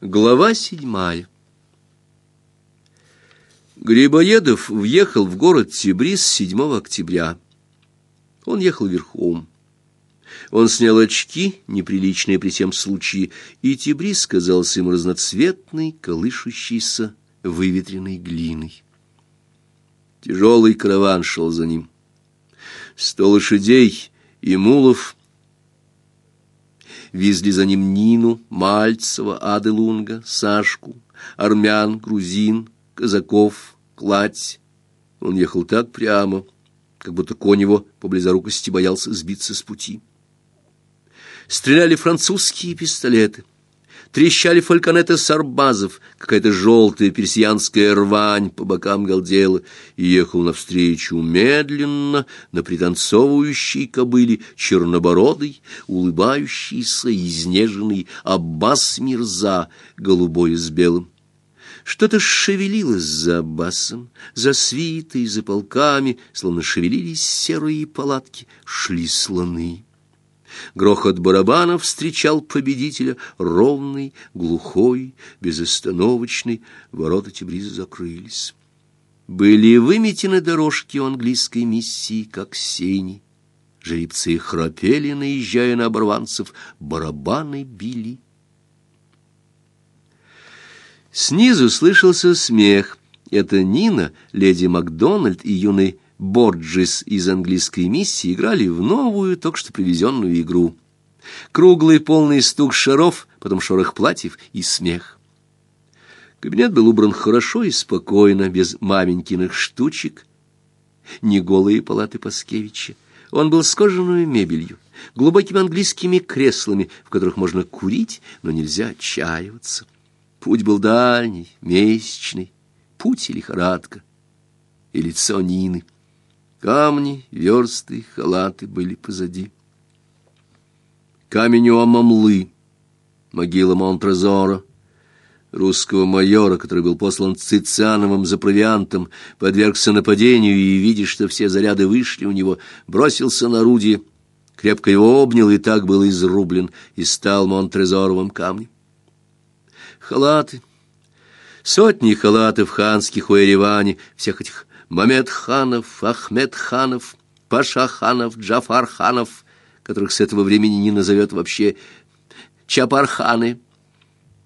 Глава седьмая. Грибоедов въехал в город Тибрис 7 октября. Он ехал верхом. Он снял очки, неприличные при всем случае, и Тибрис казался ему разноцветной, колышущейся, выветренной глиной. Тяжелый караван шел за ним. Сто лошадей и мулов Везли за ним Нину, Мальцева, Аделунга, Сашку, армян, грузин, казаков, кладь. Он ехал так прямо, как будто конь его по близорукости боялся сбиться с пути. Стреляли французские пистолеты трещали фальконеты сарбазов, какая-то желтая персианская рвань по бокам галдела, и ехал навстречу медленно на пританцовывающей кобыле чернобородый, улыбающийся, изнеженный Аббас Мирза, голубой с белым. Что-то шевелилось за Аббасом, за свитой, за полками, словно шевелились серые палатки, шли слоны. Грохот барабанов встречал победителя, ровный, глухой, безостановочный. Ворота Тибриза закрылись. Были выметены дорожки английской миссии, как сени. Жеребцы храпели, наезжая на оборванцев, барабаны били. Снизу слышался смех. Это Нина, леди Макдональд и юный Борджис из английской миссии играли в новую, только что привезенную игру. Круглый полный стук шаров, потом шорох платьев и смех. Кабинет был убран хорошо и спокойно, без маменькиных штучек, не голые палаты Паскевича. Он был с кожаной мебелью, глубокими английскими креслами, в которых можно курить, но нельзя отчаиваться. Путь был дальний, месячный, путь и лихорадка, и лицо Нины — Камни, версты, халаты были позади. Камень у Амамлы, могила Монтрезора, русского майора, который был послан Цициановым за провиантом, подвергся нападению и, видя, что все заряды вышли у него, бросился на орудие, крепко его обнял и так был изрублен и стал Монтрезоровым камнем. Халаты, сотни халатов ханских у Ереване, всех этих Мамед ханов, Ахмед ханов, Паша ханов, Джафар ханов, которых с этого времени не назовет вообще Чапарханы.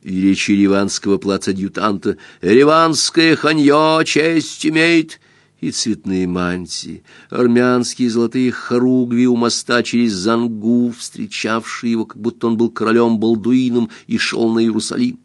И речи ереванского плацадъютанта «Ереванское ханье честь имеет!» и цветные мантии, армянские золотые хоругви у моста через Зангу, встречавшие его, как будто он был королем-балдуином и шел на Иерусалим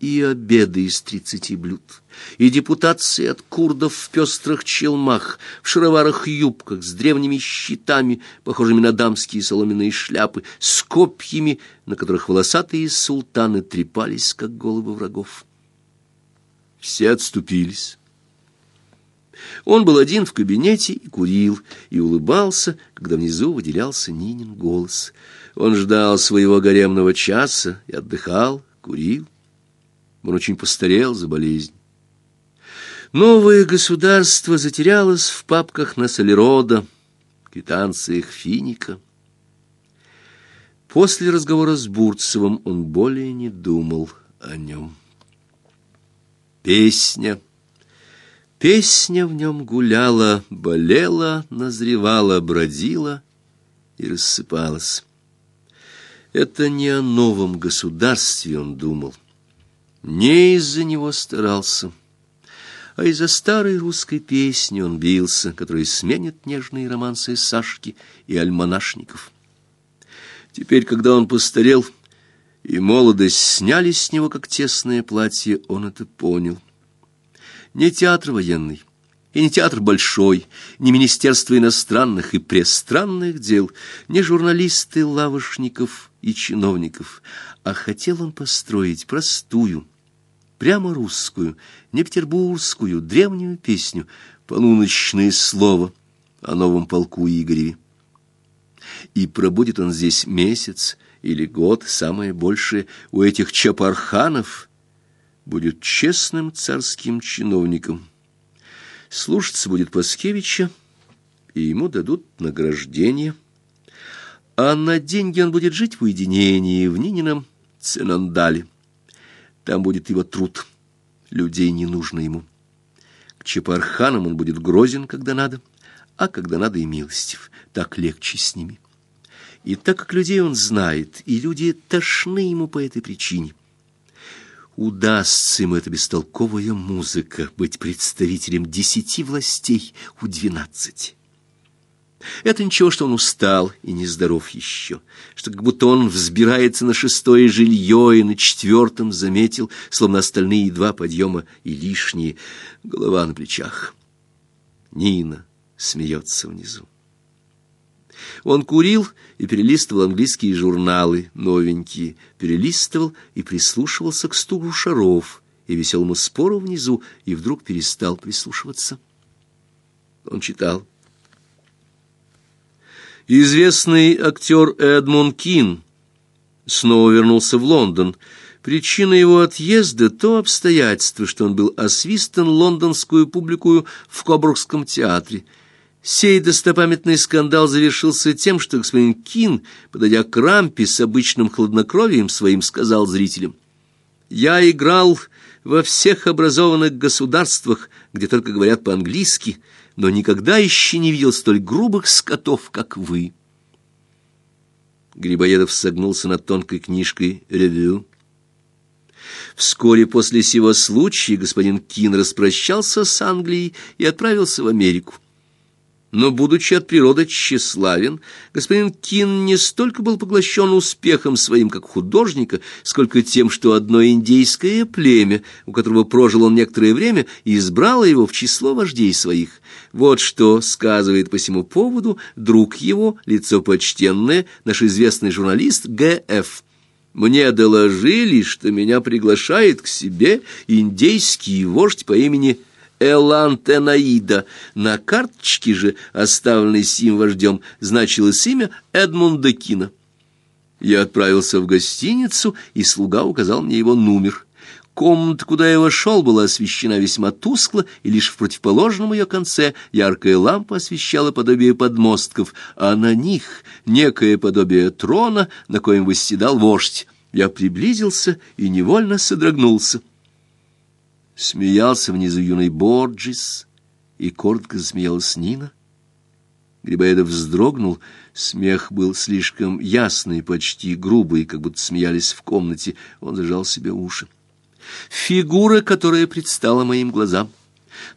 и обеды из тридцати блюд, и депутации от курдов в пестрых челмах, в шароварах-юбках, с древними щитами, похожими на дамские соломенные шляпы, с копьями, на которых волосатые султаны трепались, как головы врагов. Все отступились. Он был один в кабинете и курил, и улыбался, когда внизу выделялся Нинин голос. Он ждал своего гаремного часа и отдыхал, курил. Он очень постарел за болезнь. Новое государство затерялось в папках на Солерода, квитанциях Финика. После разговора с Бурцевым он более не думал о нем. Песня. Песня в нем гуляла, болела, назревала, бродила и рассыпалась. Это не о новом государстве он думал. Не из-за него старался, а из-за старой русской песни он бился, которая сменит нежные романсы Сашки и альманашников. Теперь, когда он постарел, и молодость сняли с него, как тесное платье, он это понял. Не театр военный, и не театр большой, не Министерство иностранных и престранных дел, не журналисты лавошников и чиновников, а хотел он построить простую, прямо русскую, не петербургскую, древнюю песню, полуночное слово о новом полку Игореве. И пробудет он здесь месяц или год, самое большее, у этих чапарханов, будет честным царским чиновником. Слушаться будет Паскевича, и ему дадут награждение. А на деньги он будет жить в уединении в Нинином Ценандале. Там будет его труд. Людей не нужно ему. К Чепарханам он будет грозен, когда надо, а когда надо и милостив. Так легче с ними. И так как людей он знает, и люди тошны ему по этой причине, удастся ему эта бестолковая музыка быть представителем десяти властей у двенадцати. Это ничего, что он устал и нездоров еще, что как будто он взбирается на шестое жилье и на четвертом заметил, словно остальные два подъема и лишние, голова на плечах. Нина смеется внизу. Он курил и перелистывал английские журналы, новенькие, перелистывал и прислушивался к стугу шаров и веселому спору внизу, и вдруг перестал прислушиваться. Он читал. Известный актер Эдмон Кин снова вернулся в Лондон. Причина его отъезда — то обстоятельство, что он был освистан лондонскую публику в Кобургском театре. Сей достопамятный скандал завершился тем, что господин Кин, подойдя к рампе с обычным хладнокровием своим, сказал зрителям, «Я играл во всех образованных государствах, где только говорят по-английски, — но никогда еще не видел столь грубых скотов, как вы. Грибоедов согнулся над тонкой книжкой «Ревю». Вскоре после сего случая господин Кин распрощался с Англией и отправился в Америку. Но, будучи от природы тщеславен, господин Кин не столько был поглощен успехом своим как художника, сколько тем, что одно индейское племя, у которого прожил он некоторое время, избрало его в число вождей своих. Вот что сказывает по всему поводу друг его, лицо почтенное, наш известный журналист Г.Ф. Мне доложили, что меня приглашает к себе индейский вождь по имени Элантенаида. На карточке же, оставленной сим вождем, значилось имя Эдмунда Кина. Я отправился в гостиницу, и слуга указал мне его номер. Комната, куда я вошел, была освещена весьма тускло, и лишь в противоположном ее конце яркая лампа освещала подобие подмостков, а на них некое подобие трона, на коем восседал вождь. Я приблизился и невольно содрогнулся. Смеялся внизу юный Борджис, и коротко засмеялась Нина. Грибоедов вздрогнул, смех был слишком ясный, почти грубый, как будто смеялись в комнате, он зажал себе уши. Фигура, которая предстала моим глазам.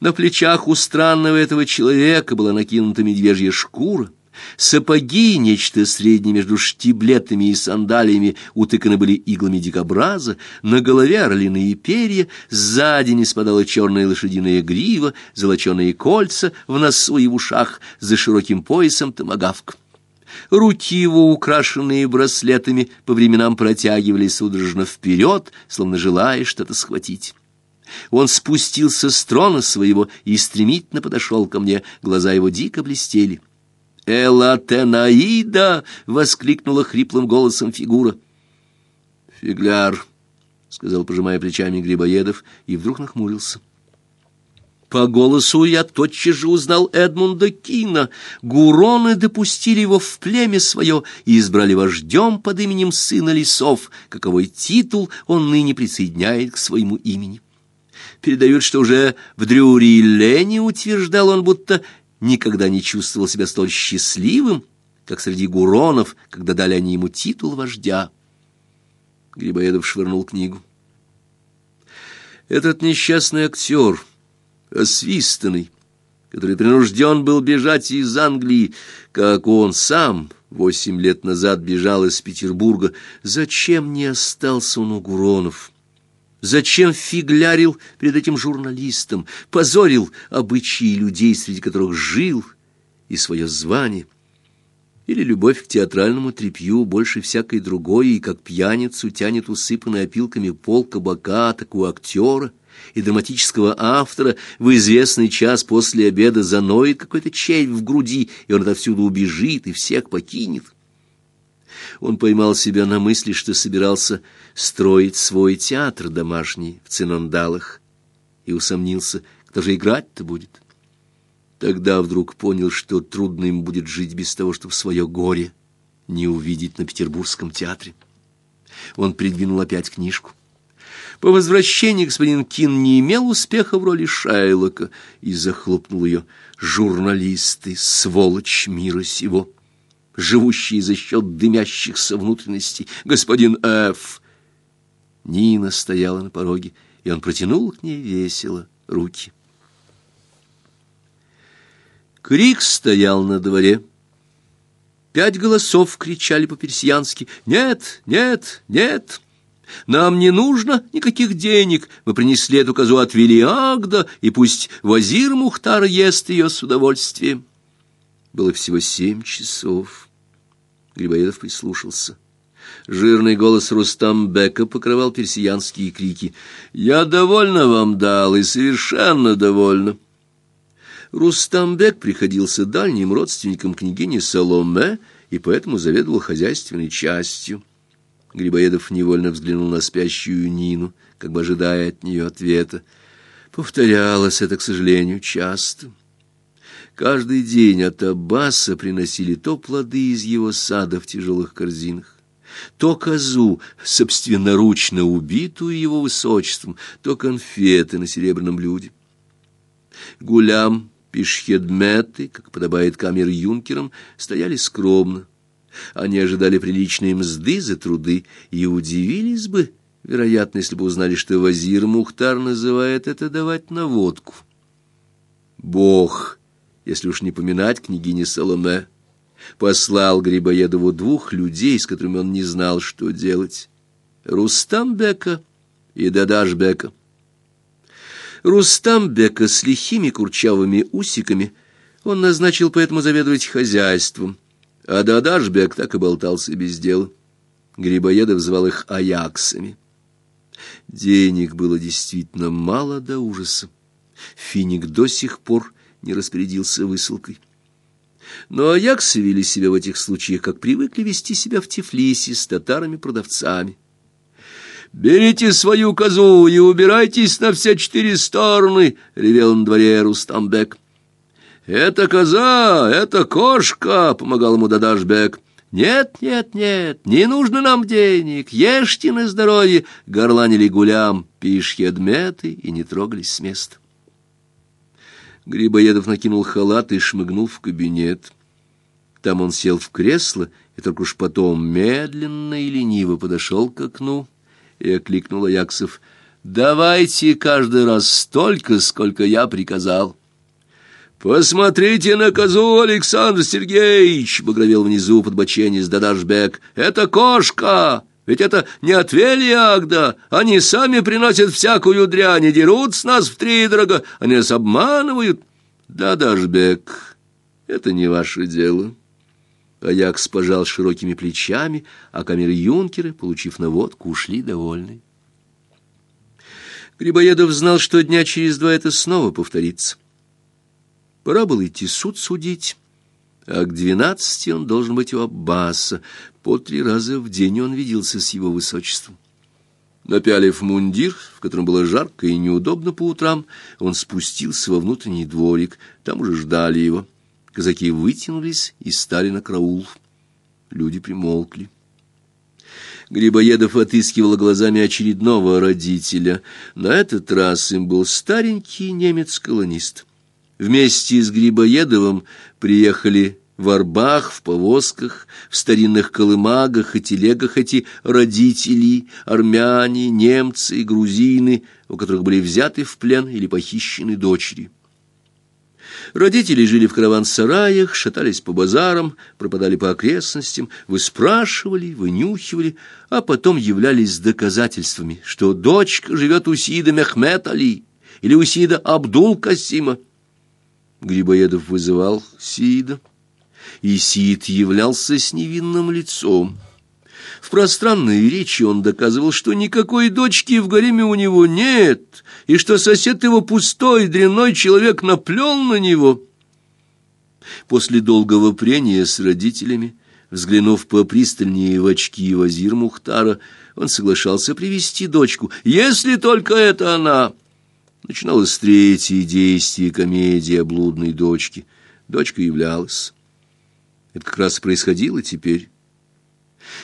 На плечах у странного этого человека была накинута медвежья шкура, Сапоги, нечто среднее между штиблетами и сандалиями, утыканы были иглами дикобраза, на голове орлиные перья, сзади не спадала черная лошадиная грива, золоченые кольца в носу и в ушах, за широким поясом томагавк. Руки его, украшенные браслетами, по временам протягивались судорожно вперед, словно желая что-то схватить. Он спустился с трона своего и стремительно подошел ко мне, глаза его дико блестели. «Элатенаида!» — воскликнула хриплым голосом фигура. «Фигляр», — сказал, пожимая плечами Грибоедов, и вдруг нахмурился. По голосу я тотчас же узнал Эдмунда Кина. Гуроны допустили его в племя свое и избрали вождем под именем сына лесов, каковой титул он ныне присоединяет к своему имени. Передают, что уже в Дрюри-Лене утверждал он, будто никогда не чувствовал себя столь счастливым, как среди гуронов, когда дали они ему титул вождя. Грибоедов швырнул книгу. Этот несчастный актер, освистанный, который принужден был бежать из Англии, как он сам восемь лет назад бежал из Петербурга, зачем не остался он у Гуронов? Зачем фиглярил перед этим журналистом, позорил обычаи людей, среди которых жил, и свое звание? Или любовь к театральному трепью больше всякой другой, и как пьяницу тянет усыпанный опилками пол кабака, так у актера и драматического автора в известный час после обеда заноет какой-то червь в груди, и он отовсюду убежит и всех покинет. Он поймал себя на мысли, что собирался строить свой театр домашний в Цинандалах, и усомнился, кто же играть-то будет. Тогда вдруг понял, что трудно им будет жить без того, чтобы свое горе не увидеть на Петербургском театре. Он придвинул опять книжку. По возвращении господин Кин не имел успеха в роли Шайлока и захлопнул ее. Журналисты, сволочь мира сего, живущие за счет дымящихся внутренностей. Господин Ф. Нина стояла на пороге, и он протянул к ней весело руки. Крик стоял на дворе. Пять голосов кричали по-персиянски «Нет! Нет! Нет!» Нам не нужно никаких денег. Мы принесли эту козу от Велиагда, и пусть Вазир Мухтар ест ее с удовольствием. Было всего семь часов. Грибоедов прислушался. Жирный голос Рустамбека покрывал персиянские крики. «Я довольно вам дал, и совершенно довольна». Рустамбек приходился дальним родственником княгини Соломе и поэтому заведовал хозяйственной частью. Грибоедов невольно взглянул на спящую Нину, как бы ожидая от нее ответа. Повторялось это, к сожалению, часто. Каждый день от Аббаса приносили то плоды из его сада в тяжелых корзинах, то козу, собственноручно убитую его высочеством, то конфеты на серебряном блюде. Гулям пешхедметы, как подобает камер-юнкерам, стояли скромно. Они ожидали приличной мзды за труды и удивились бы, вероятно, если бы узнали, что Вазир Мухтар называет это давать на водку. Бог, если уж не поминать княгини Соломе, послал Грибоедову двух людей, с которыми он не знал, что делать — Рустамбека и Дадашбека. Рустамбека с лихими курчавыми усиками он назначил поэтому заведовать хозяйством, а Дадашбек так и болтался без дела. Грибоедов звал их аяксами. Денег было действительно мало до ужаса. Финик до сих пор не распорядился высылкой. Но аяксы вели себя в этих случаях, как привыкли вести себя в Тифлисе с татарами-продавцами. «Берите свою козу и убирайтесь на все четыре стороны!» — ревел на дворе Рустамбек. «Это коза, это кошка!» — помогал ему Дадашбек. «Нет, нет, нет, не нужно нам денег, ешьте на здоровье!» — горланили гулям пишхедметы и не трогались с места. Грибоедов накинул халат и шмыгнул в кабинет. Там он сел в кресло и только уж потом медленно и лениво подошел к окну и окликнул Аяксов. «Давайте каждый раз столько, сколько я приказал». «Посмотрите на козу, Александр Сергеевич!» — багровел внизу под боченец Дадашбек. «Это кошка! Ведь это не от Вельягда! Они сами приносят всякую дрянь и дерут с нас втридорога! Они нас обманывают!» «Дадашбек, это не ваше дело!» Аякс пожал широкими плечами, а камер-юнкеры, получив наводку, ушли довольны. Грибоедов знал, что дня через два это снова повторится. Пора было идти суд судить, а к двенадцати он должен быть у Аббаса. По три раза в день он виделся с его высочеством. Напялив мундир, в котором было жарко и неудобно по утрам, он спустился во внутренний дворик. Там уже ждали его. Казаки вытянулись и стали на караул. Люди примолкли. Грибоедов отыскивал глазами очередного родителя. На этот раз им был старенький немец-колонист. Вместе с Грибоедовым приехали в арбах, в повозках, в старинных колымагах и телегах эти родители, армяне, немцы грузины, у которых были взяты в плен или похищены дочери. Родители жили в караван-сараях, шатались по базарам, пропадали по окрестностям, выспрашивали, вынюхивали, а потом являлись доказательствами, что дочка живет у Сида Мехмед Али или у Сида Абдул-Касима. Грибоедов вызывал Сида, и Сид являлся с невинным лицом. В пространной речи он доказывал, что никакой дочки в гареме у него нет, и что сосед его пустой, дрянной человек наплел на него. После долгого прения с родителями, взглянув попристальнее в очки Вазир Мухтара, он соглашался привести дочку, если только это она. Начиналось третье действие комедии о блудной дочке. Дочка являлась. Это как раз происходило теперь.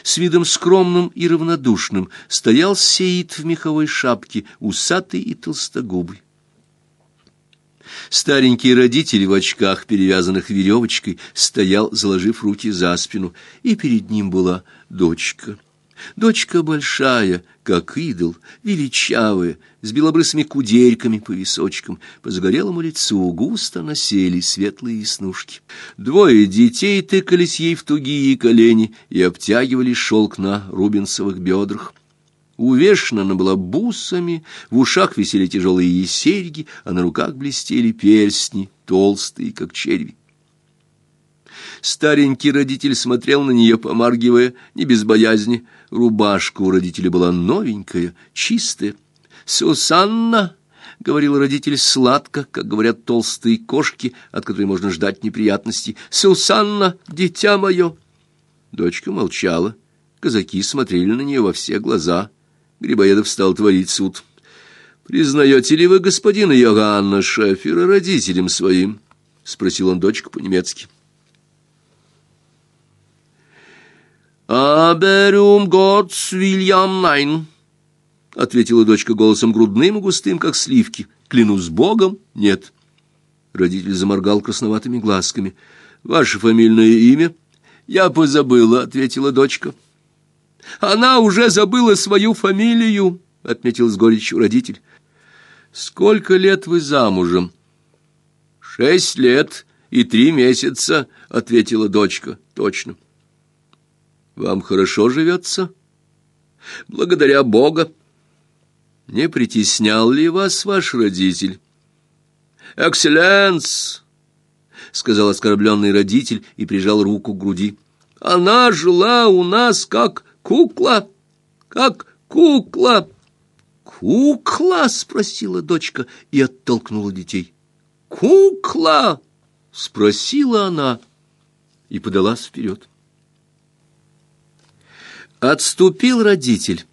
С видом скромным и равнодушным стоял Сеид в меховой шапке, усатый и толстогубый. Старенький родитель в очках, перевязанных веревочкой, стоял, заложив руки за спину, и перед ним была дочка. Дочка большая, как идол, величавая, с белобрысыми кудельками по височкам, по загорелому лицу густо насели светлые снушки. Двое детей тыкались ей в тугие колени и обтягивали шелк на рубинсовых бедрах. Увешана она была бусами, в ушах висели тяжелые серьги, а на руках блестели перстни, толстые, как черви. Старенький родитель смотрел на нее, помаргивая, не без боязни. Рубашка у родителя была новенькая, чистая. «Сусанна!» — говорил родитель сладко, как говорят толстые кошки, от которой можно ждать неприятностей. «Сусанна, дитя мое!» Дочка молчала. Казаки смотрели на нее во все глаза. Грибоедов стал творить суд. «Признаете ли вы господина Йоганна Шефера родителям своим?» — спросил он дочку по-немецки. «Аберум Готс Вильям Найн», — ответила дочка голосом грудным и густым, как сливки. «Клянусь Богом, нет». Родитель заморгал красноватыми глазками. «Ваше фамильное имя?» «Я позабыла», — ответила дочка. Она уже забыла свою фамилию, — отметил с горечью родитель. — Сколько лет вы замужем? — Шесть лет и три месяца, — ответила дочка. — Точно. — Вам хорошо живется? — Благодаря Бога. — Не притеснял ли вас ваш родитель? — Экселленс! — сказал оскорбленный родитель и прижал руку к груди. — Она жила у нас как Кукла, как кукла. Кукла, спросила дочка и оттолкнула детей. Кукла, спросила она и подалась вперед. Отступил родитель.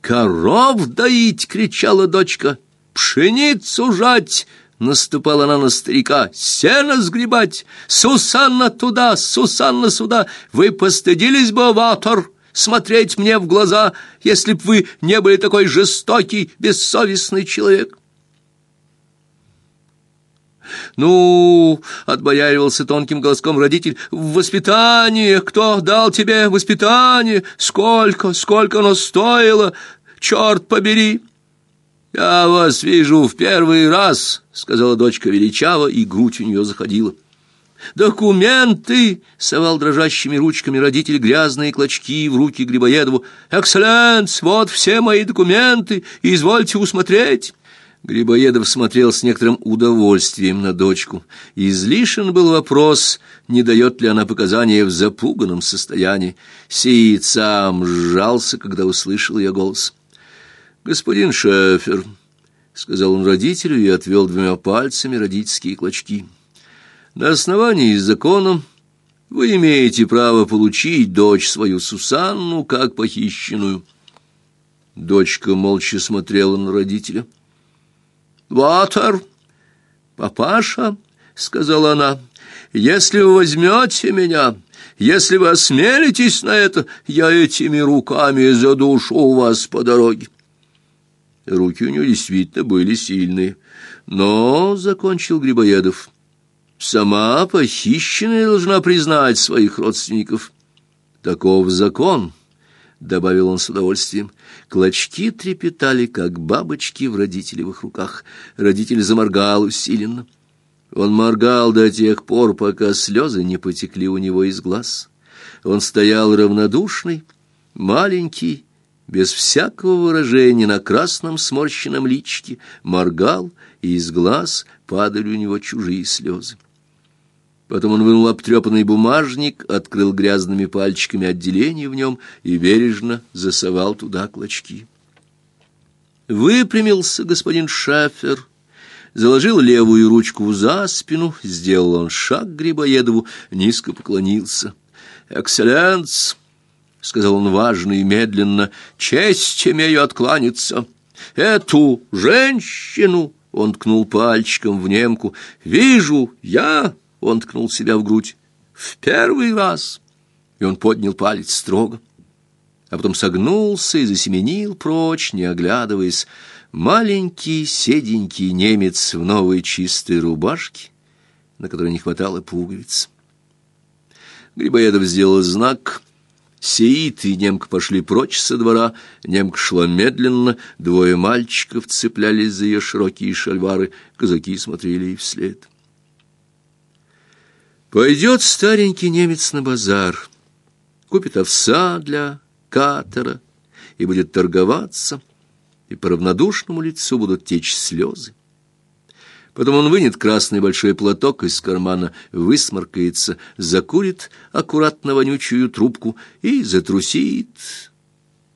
«Коров доить!» — кричала дочка. «Пшеницу жать!» — наступала она на старика. «Сено сгребать! Сусанна туда, Сусанна сюда! Вы постыдились бы, ватор!» смотреть мне в глаза, если б вы не были такой жестокий, бессовестный человек. «Ну, — отбояривался тонким голоском родитель, — воспитание! Кто дал тебе воспитание? Сколько, сколько оно стоило? Черт побери!» «Я вас вижу в первый раз», — сказала дочка величаво, и грудь у нее заходила. «Документы!» — совал дрожащими ручками родитель грязные клочки в руки Грибоедову. «Экселленс, вот все мои документы, извольте усмотреть!» Грибоедов смотрел с некоторым удовольствием на дочку. Излишен был вопрос, не дает ли она показания в запуганном состоянии. Сиит сам сжался, когда услышал ее голос. «Господин Шефер», — сказал он родителю и отвел двумя пальцами родительские клочки. На основании закона вы имеете право получить дочь свою Сусанну как похищенную. Дочка молча смотрела на родителя. «Ватер, папаша», — сказала она, — «если вы возьмете меня, если вы осмелитесь на это, я этими руками задушу вас по дороге». Руки у нее действительно были сильные. Но, — закончил Грибоедов, — Сама похищенная должна признать своих родственников. Таков закон, — добавил он с удовольствием. Клочки трепетали, как бабочки в родителевых руках. Родитель заморгал усиленно. Он моргал до тех пор, пока слезы не потекли у него из глаз. Он стоял равнодушный, маленький, без всякого выражения на красном сморщенном личике, моргал, и из глаз падали у него чужие слезы. Потом он вынул обтрепанный бумажник, открыл грязными пальчиками отделение в нем и бережно засовал туда клочки. Выпрямился господин Шафер, заложил левую ручку за спину, сделал он шаг к Грибоедову, низко поклонился. «Экселленс!» — сказал он важно и медленно. «Честь имею откланяться. Эту женщину...» — он ткнул пальчиком в немку. «Вижу я...» Он ткнул себя в грудь. «В первый раз!» И он поднял палец строго. а потом согнулся и засеменил прочь, не оглядываясь. Маленький седенький немец в новой чистой рубашке, на которой не хватало пуговиц. Грибоедов сделал знак. Сеид и немка пошли прочь со двора. Немка шла медленно, двое мальчиков цеплялись за ее широкие шальвары, казаки смотрели ей вслед. Пойдет старенький немец на базар, купит овса для катера и будет торговаться, и по равнодушному лицу будут течь слезы. Потом он вынет красный большой платок из кармана, высморкается, закурит аккуратно вонючую трубку и затрусит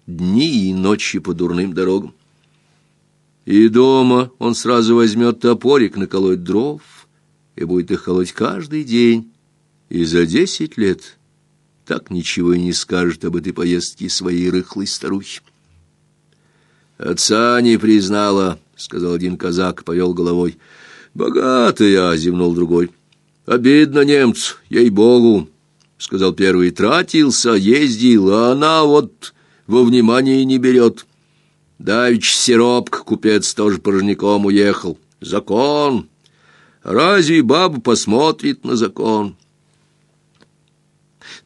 дни и ночи по дурным дорогам. И дома он сразу возьмет топорик наколоть дров и будет их колоть каждый день, и за десять лет так ничего и не скажет об этой поездке своей рыхлой старухи. «Отца не признала», — сказал один казак, повел головой. «Богатая», — зевнул другой. «Обидно немцу, ей-богу», — сказал первый. «Тратился, ездил, а она вот во внимание не берет». Давич Сиропк, купец, тоже порожняком уехал. Закон. Разве баба посмотрит на закон?»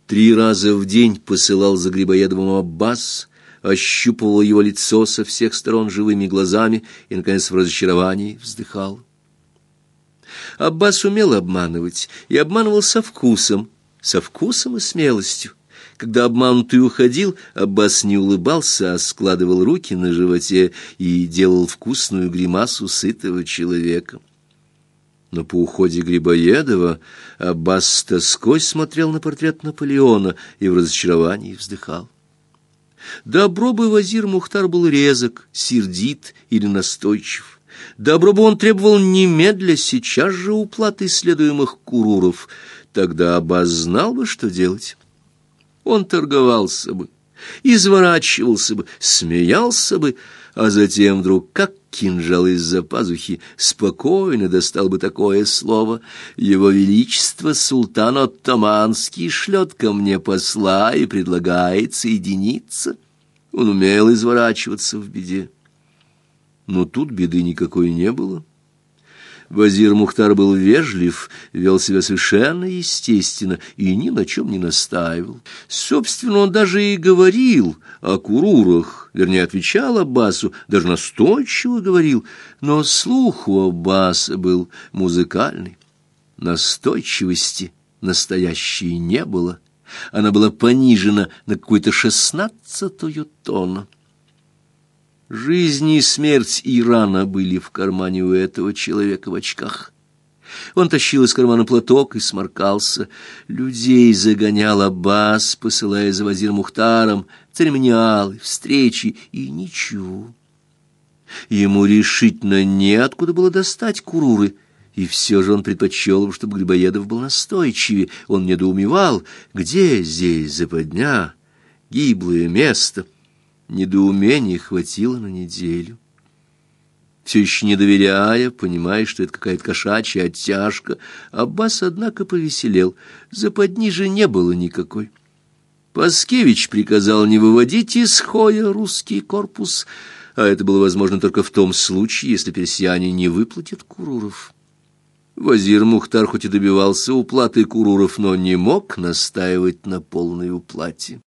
Три раза в день посылал за Грибоедовым Аббас, ощупывал его лицо со всех сторон живыми глазами и, наконец, в разочаровании вздыхал. Аббас умел обманывать и обманывал со вкусом, со вкусом и смелостью. Когда обманутый уходил, Аббас не улыбался, а складывал руки на животе и делал вкусную гримасу сытого человека. Но по уходе Грибоедова Аббас с тоской смотрел на портрет Наполеона и в разочаровании вздыхал. Добро бы Вазир Мухтар был резок, сердит или настойчив. Добро бы он требовал немедля, сейчас же уплаты следуемых куруров. Тогда Аббас знал бы, что делать. Он торговался бы, изворачивался бы, смеялся бы, а затем вдруг, как кинжал из-за пазухи, спокойно достал бы такое слово. Его Величество Султан Оттаманский шлет ко мне посла и предлагает соединиться. Он умел изворачиваться в беде. Но тут беды никакой не было. Вазир Мухтар был вежлив, вел себя совершенно естественно и ни на чем не настаивал. Собственно, он даже и говорил о курурах, вернее, отвечал Аббасу, даже настойчиво говорил, но слух у Аббаса был музыкальный. Настойчивости настоящей не было. Она была понижена на какую-то шестнадцатую тонну. Жизнь и смерть Ирана были в кармане у этого человека в очках. Он тащил из кармана платок и сморкался. Людей загонял Аббас, посылая за Вазир Мухтаром, церемониалы, встречи и ничего. Ему решительно неоткуда было достать куруры, и все же он предпочел, чтобы Грибоедов был настойчивее. Он недоумевал, где здесь западня, гиблое место — Недоумения хватило на неделю. Все еще не доверяя, понимая, что это какая-то кошачья оттяжка, Аббас, однако, повеселел. Западни же не было никакой. Паскевич приказал не выводить из хоя русский корпус, а это было возможно только в том случае, если персиане не выплатят куруров. Вазир Мухтар хоть и добивался уплаты куруров, но не мог настаивать на полной уплате.